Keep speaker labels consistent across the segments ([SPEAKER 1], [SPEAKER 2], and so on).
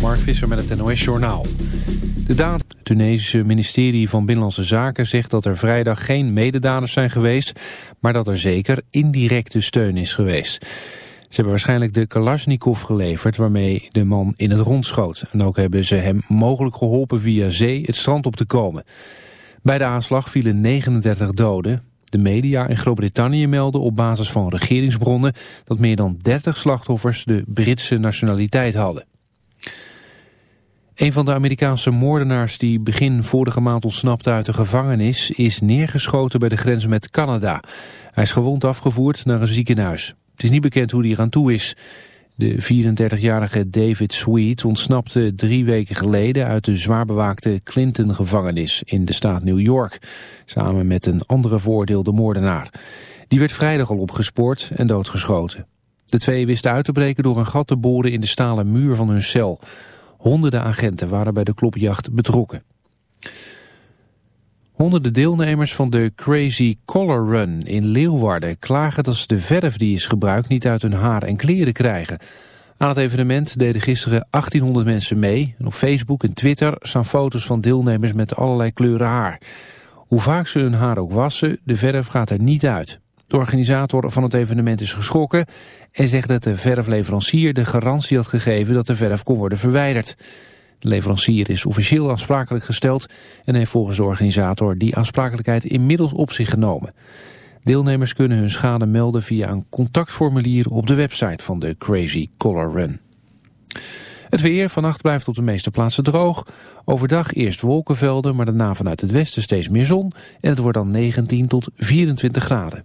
[SPEAKER 1] Mark Visser met het NOS Journaal. De daad... Het Tunesische ministerie van Binnenlandse Zaken zegt dat er vrijdag geen mededaders zijn geweest... maar dat er zeker indirecte steun is geweest. Ze hebben waarschijnlijk de Kalashnikov geleverd waarmee de man in het rond schoot. En ook hebben ze hem mogelijk geholpen via zee het strand op te komen. Bij de aanslag vielen 39 doden. De media in Groot-Brittannië melden op basis van regeringsbronnen... dat meer dan 30 slachtoffers de Britse nationaliteit hadden. Een van de Amerikaanse moordenaars die begin vorige maand ontsnapte uit de gevangenis... is neergeschoten bij de grens met Canada. Hij is gewond afgevoerd naar een ziekenhuis. Het is niet bekend hoe hij eraan toe is. De 34-jarige David Sweet ontsnapte drie weken geleden uit de zwaar bewaakte Clinton-gevangenis in de staat New York, samen met een andere voordeelde moordenaar. Die werd vrijdag al opgespoord en doodgeschoten. De twee wisten uit te breken door een gat te boren in de stalen muur van hun cel. Honderden agenten waren bij de klopjacht betrokken. Honderden deelnemers van de Crazy Color Run in Leeuwarden klagen dat ze de verf die is gebruikt niet uit hun haar en kleren krijgen. Aan het evenement deden gisteren 1800 mensen mee op Facebook en Twitter staan foto's van deelnemers met allerlei kleuren haar. Hoe vaak ze hun haar ook wassen, de verf gaat er niet uit. De organisator van het evenement is geschrokken en zegt dat de verfleverancier de garantie had gegeven dat de verf kon worden verwijderd. De leverancier is officieel aansprakelijk gesteld en heeft volgens de organisator die aansprakelijkheid inmiddels op zich genomen. Deelnemers kunnen hun schade melden via een contactformulier op de website van de Crazy Color Run. Het weer, vannacht blijft op de meeste plaatsen droog. Overdag eerst wolkenvelden, maar daarna vanuit het westen steeds meer zon. En het wordt dan 19 tot 24 graden.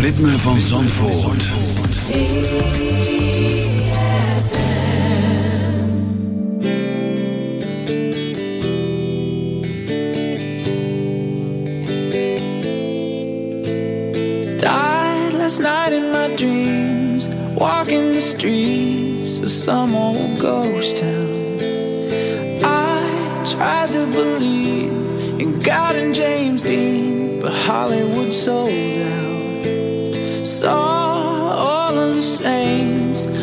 [SPEAKER 2] ritme van Zandvoort. Died last night in my dreams, walking the streets of some old ghost town. I tried to believe in God and James Dean, but Hollywood sold.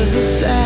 [SPEAKER 3] is a
[SPEAKER 4] sad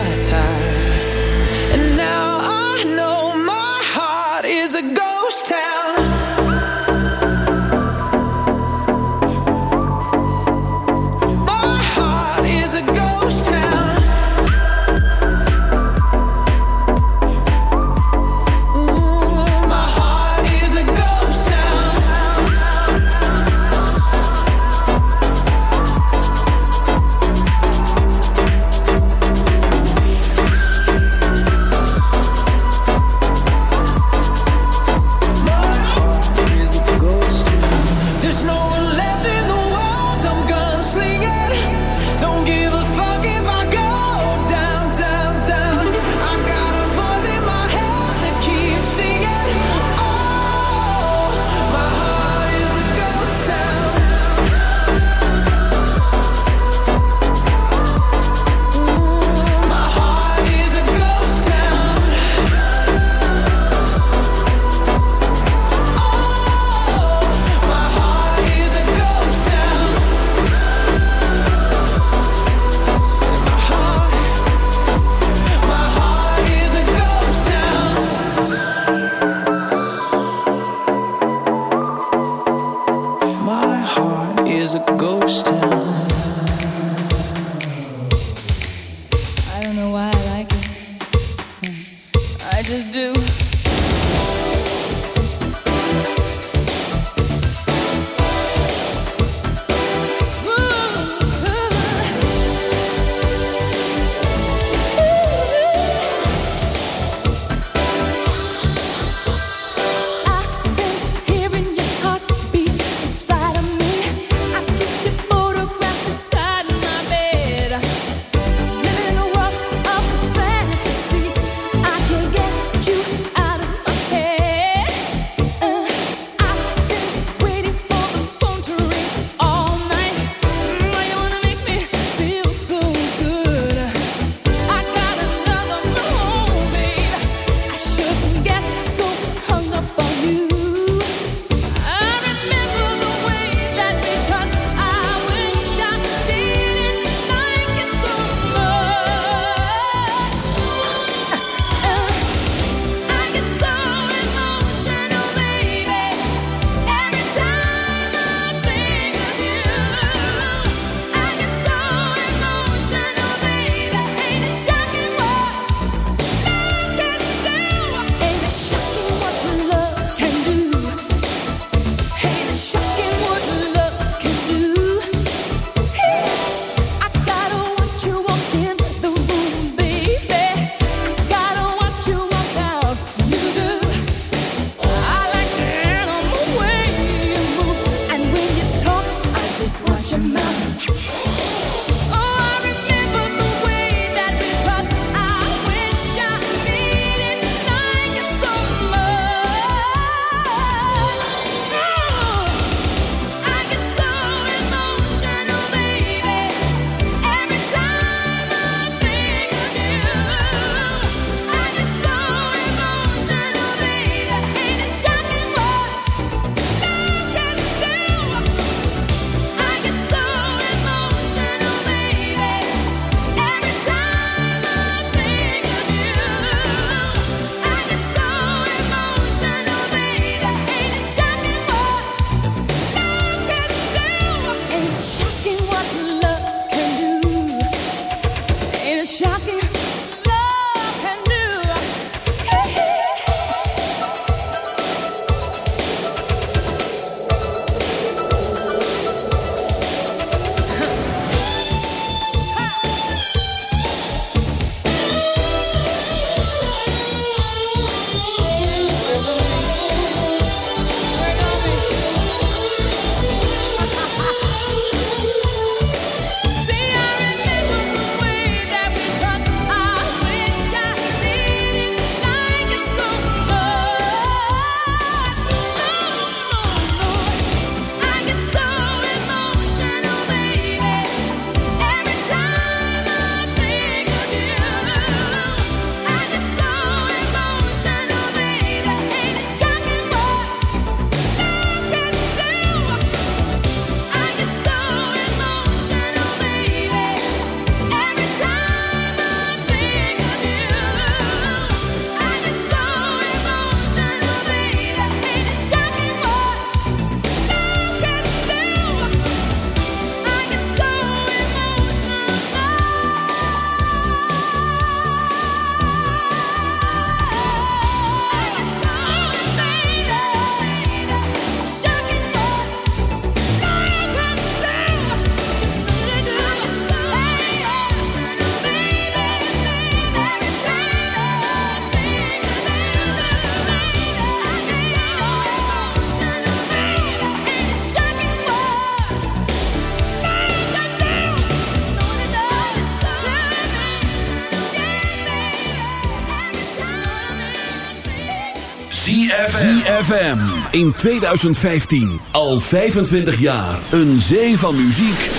[SPEAKER 4] In 2015. Al 25 jaar. Een zee van muziek.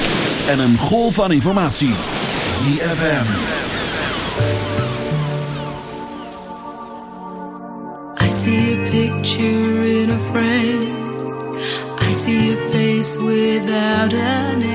[SPEAKER 4] En een golf van informatie. ZFM.
[SPEAKER 5] I see a picture in a frame. I see a face without.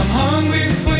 [SPEAKER 6] I'm hungry for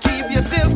[SPEAKER 7] keep you
[SPEAKER 6] still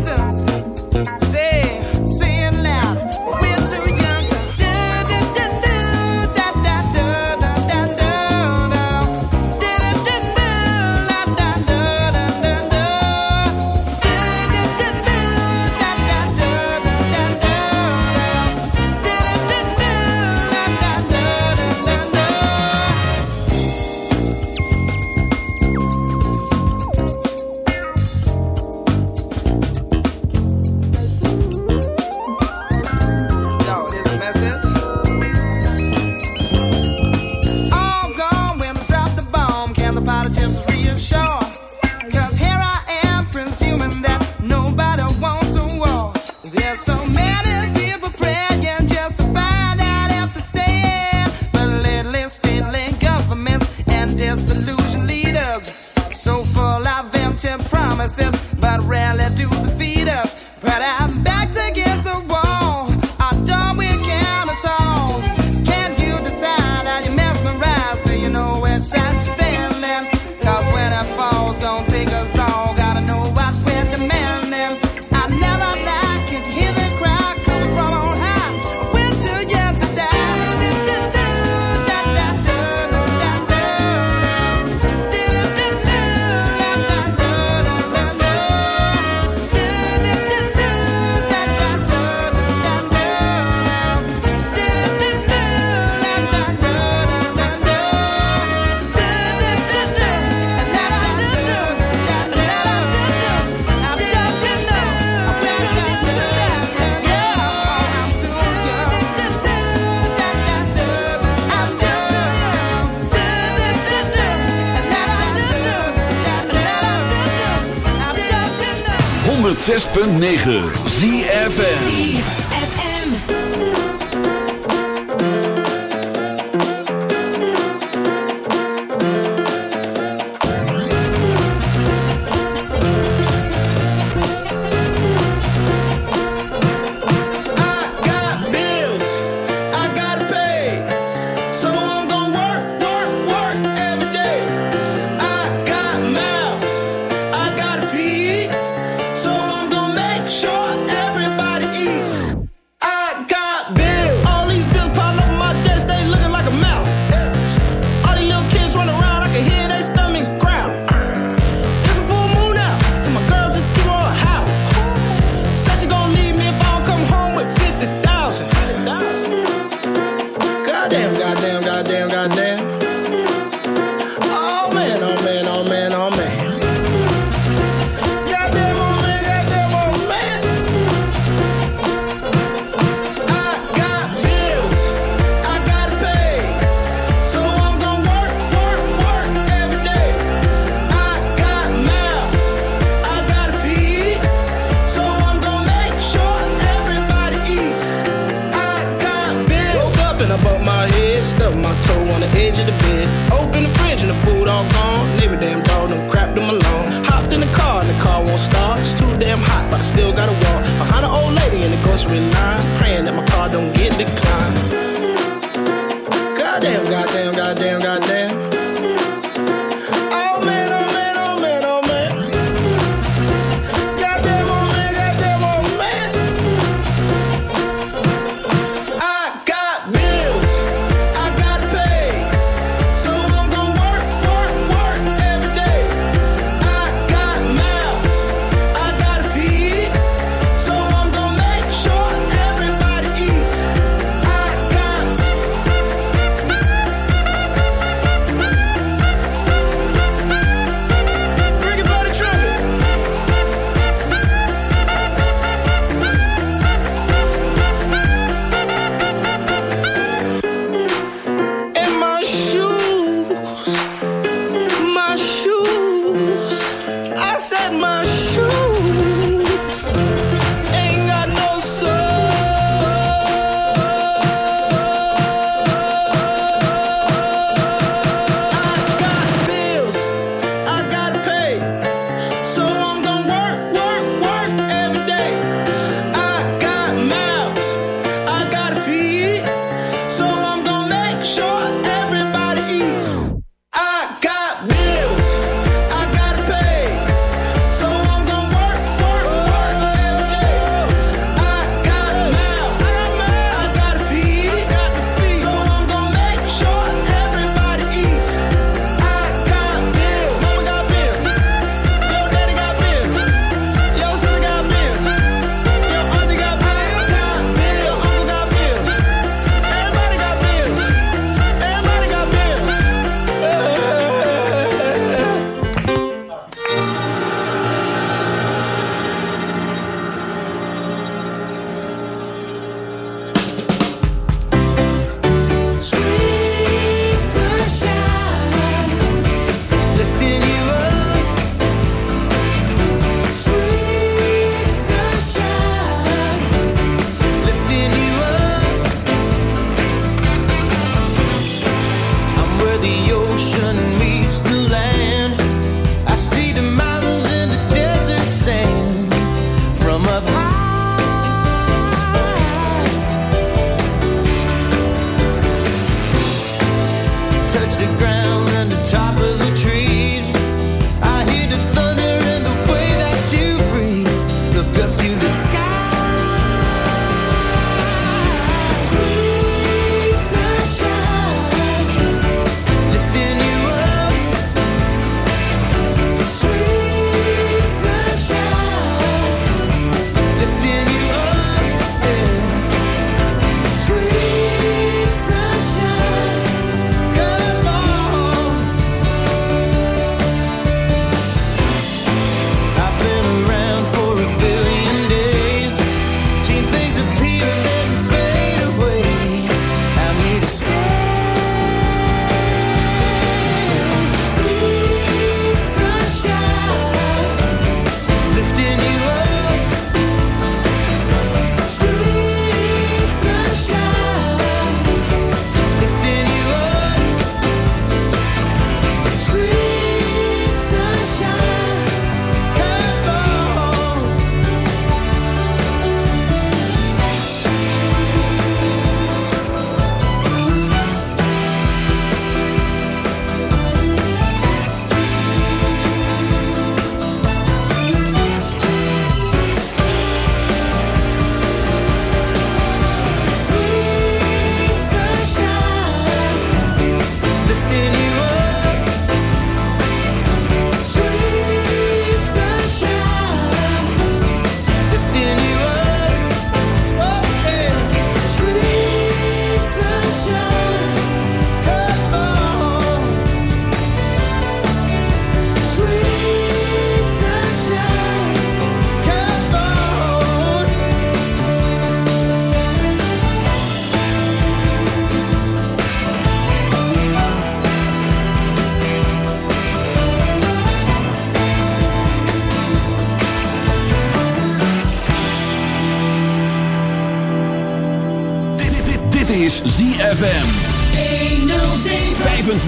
[SPEAKER 6] 9.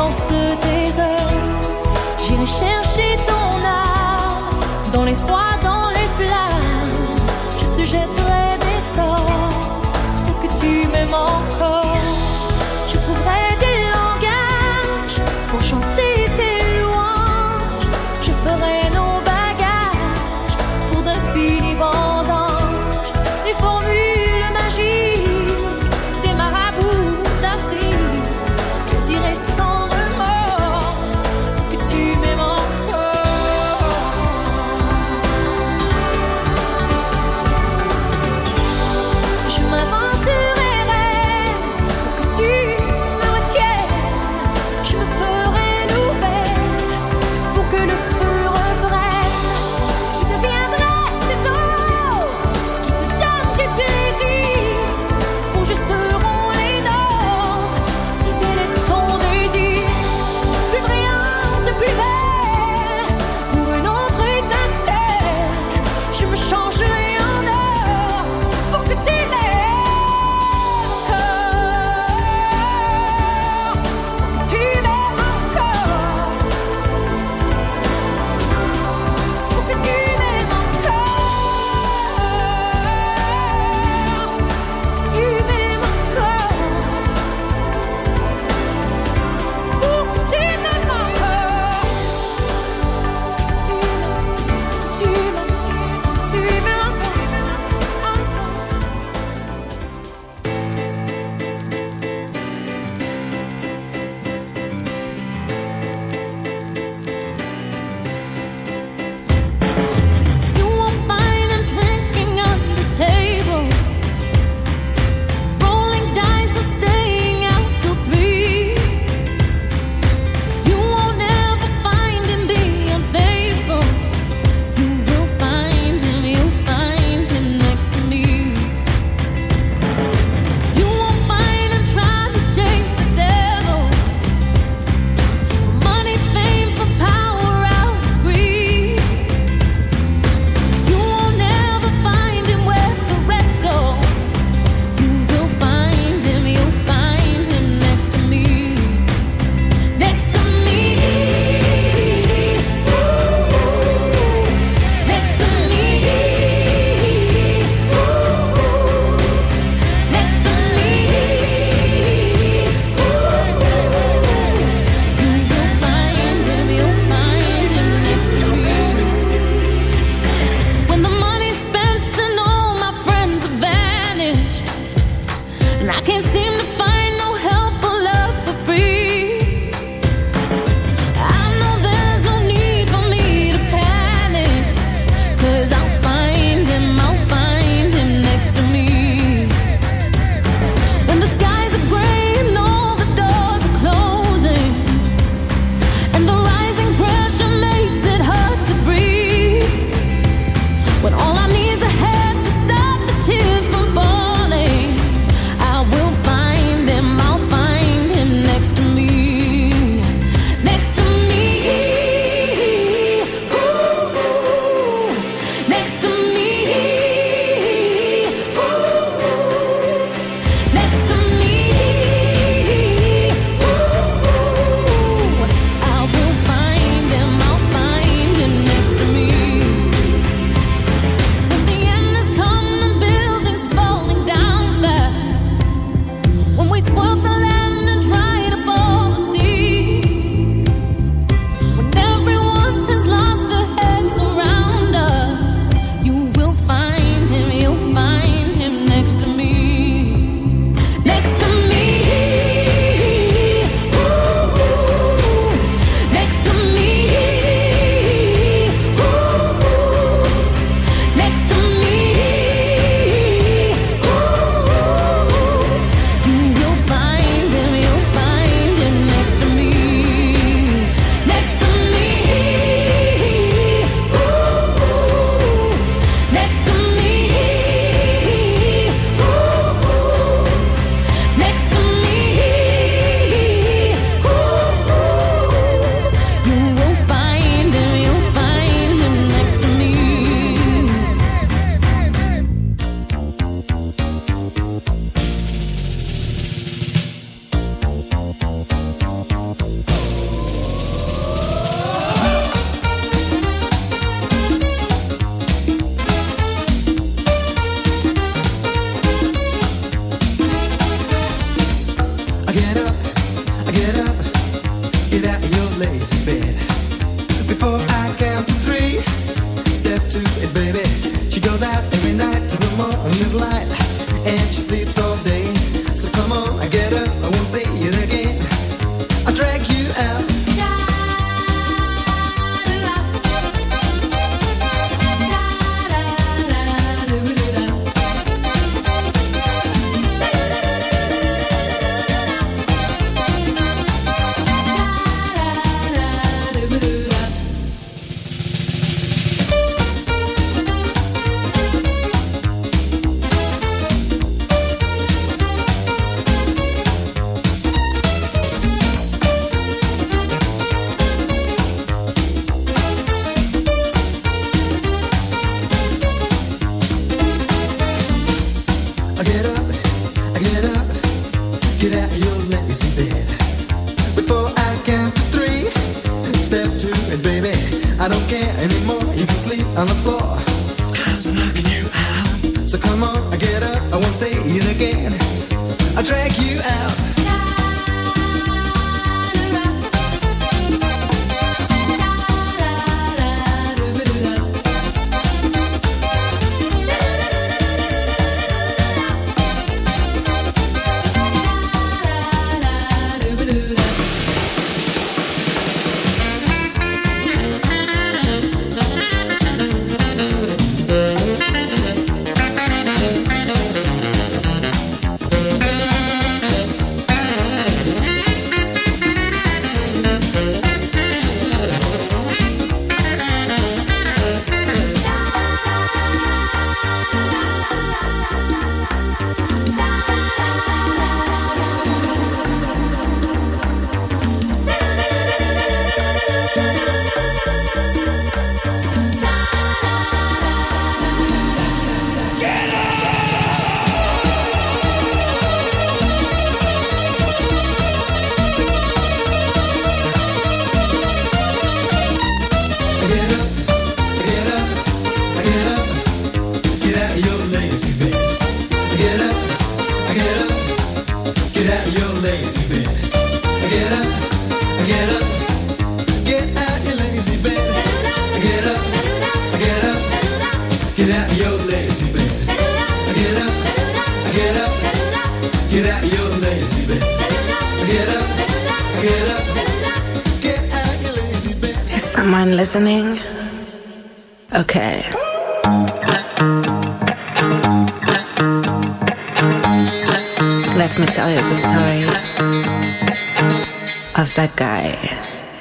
[SPEAKER 5] dans ce désert. J'irai chercher ton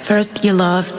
[SPEAKER 4] First, you loved,